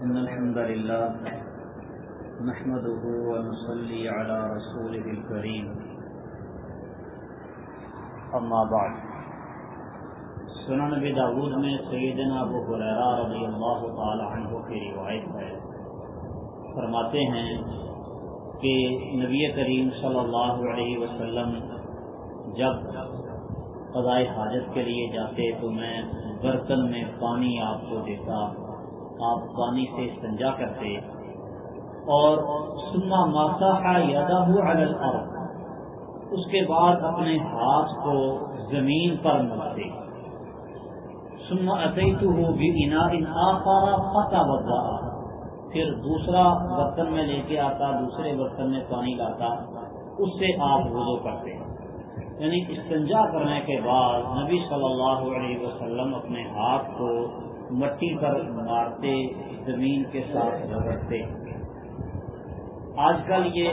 إن الحمد لله نحمده ونصلي على رسوله الكريم. أما بعد. سنن نبی داود میں سیدنا ابو حریرہ رضی اللہ تعالی عنہ کی روایت ہے۔ فرماتے ہیں کہ نبی کریم صلی اللہ علیہ وسلم جب قضاء حاجت کے لیے جاتے تو میں برتن میں پانی آپ کو دیتا۔ آپ پانی سے استنجا کرتے اور سما ماسا یادا اس کے بعد اپنے ہاتھ کو زمین پر ملتے۔ سما تو ہو بھی فتح بدا پھر دوسرا برتن میں لے کے آتا، دوسرے برتن میں پانی لاتا، اس سے آپ وضو کرتے۔ یعنی استنجا کرنے کے بعد نبی صلی اللہ علیہ وسلم اپنے ہاتھ کو مٹی پر مارتے، زمین کے ساتھ رگڑتے آج کل یہ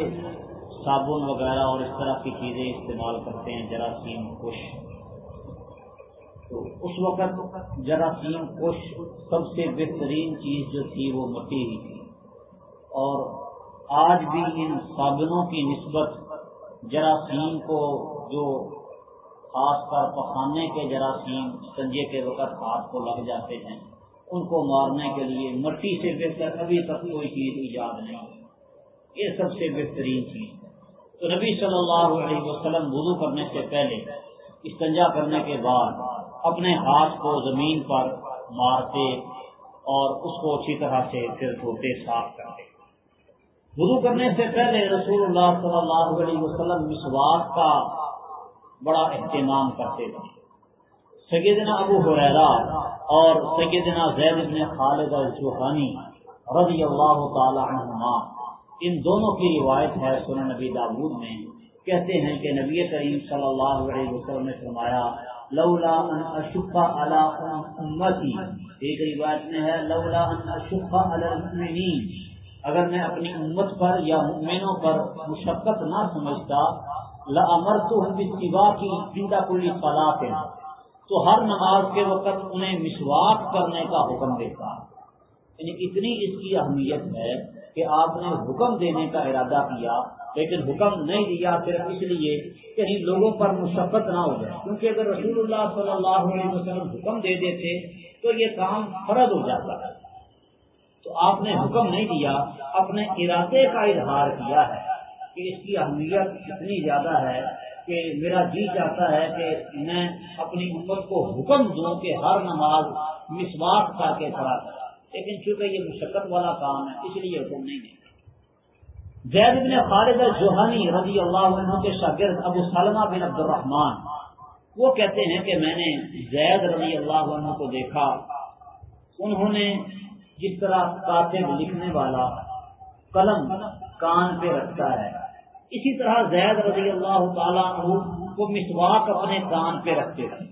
صابن وغیرہ اور اس طرح کی چیزیں استعمال کرتے ہیں، جراثیم خوش تو اس وقت جراثیم خوش سب سے بہترین چیز جو تھی وہ مٹی ہی تھی۔ اور آج بھی ان صابنوں کی نسبت جراثیم کو جو خاص کر پخانے کے جراثیم سنجے کے وقت ہاتھ کو لگ جاتے ہیں۔ ان کو مارنے کے لیے مٹی سے بہتر ابھی تک کوئی چیز ایجاد نہیں یہ سب سے بہترین چیز تو نبی صلی اللہ علیہ وسلم وضو کرنے سے پہلے، استنجا کرنے کے بعد اپنے ہاتھ کو زمین پر مارتے اور اس کو اچھی طرح سے پھر دھوتے، صاف کرتے۔ وضو کرنے سے پہلے رسول اللہ صلی اللہ علیہ وسلم مسواک کا بڑا اہتمام کرتے تھے۔ سیدنا ابو حریرا اور سیدنا زید بن خالد الجوہانی رضی اللہ تعالی عنہما، ان دونوں کی روایت ہے سنن نبی داود میں۔ کہتے ہیں کہ نبی کریم صلی اللہ علیہ وسلم نے فرمایا، لولا ان اشقا علی امتی۔ ایک روایت میں ہے، لولا ان اشقا علی المؤمنین۔ اگر میں اپنی امت پر یا مؤمنوں پر مشقت نہ سمجھتا لمر تو کی زندہ کلی فلاح تو ہر نماز کے وقت انہیں مسواک کرنے کا حکم دیتا یعنی اتنی اس کی اہمیت ہے کہ آپ نے حکم دینے کا ارادہ کیا، لیکن حکم نہیں دیا صرف اس لیے کہ یعنی لوگوں پر مشقت نہ ہو جائے۔ کیونکہ اگر رسول اللہ صلی اللہ علیہ وسلم حکم دے دیتے تو یہ کام فرد ہو جاتا۔ ہے تو آپ نے حکم نہیں دیا، اپنے ارادے کا اظہار کیا ہے۔ کہ اس کی اہمیت اتنی زیادہ ہے کہ میرا جی چاہتا ہے کہ میں اپنی امت کو حکم دوں کہ ہر نماز مسواق کر کے کھڑا کرا لیکن چونکہ یہ مشقت والا کام ہے، اس لیے حکم نہیں دے زید بن خالد جوہانی رضی اللہ عنہ کے شاگرد ابو سلمہ بن عبد الرحمان وہ کہتے ہیں کہ میں نے زید رضی اللہ عنہ کو دیکھا۔ انہوں نے جس طرح کاتب لکھنے والا قلم کان پہ رکھتا ہے۔ اسی طرح زید رضی اللہ تعالیٰ عنہ کو مسواک اپنے کان پہ رکھتے تھے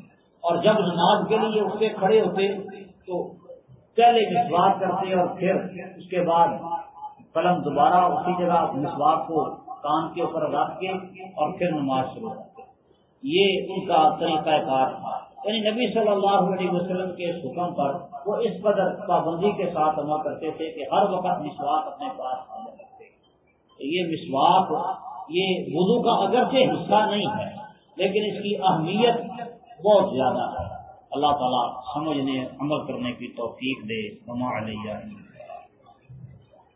اور جب نماز کے لیے اس سے کھڑے ہوتے، تو پہلے مسواک کرتے اور پھر اس کے بعد قلم دوبارہ اسی جگہ مسواک کو کان کے اوپر رکھ کے اور پھر نماز شروع کرتے۔ یہ ان کا طریقہ کار تھا۔ یعنی نبی صلی اللہ علیہ وسلم کے حکم پر وہ اس قدر پابندی کے ساتھ عمل کرتے تھے کہ ہر وقت مسواک اپنے پاس یہ مسواک، یہ وضو کا اگرچہ حصہ نہیں ہے، لیکن اس کی اہمیت بہت زیادہ ہے۔ اللہ تعالیٰ سمجھنے، عمل کرنے کی توفیق دے۔ علیہ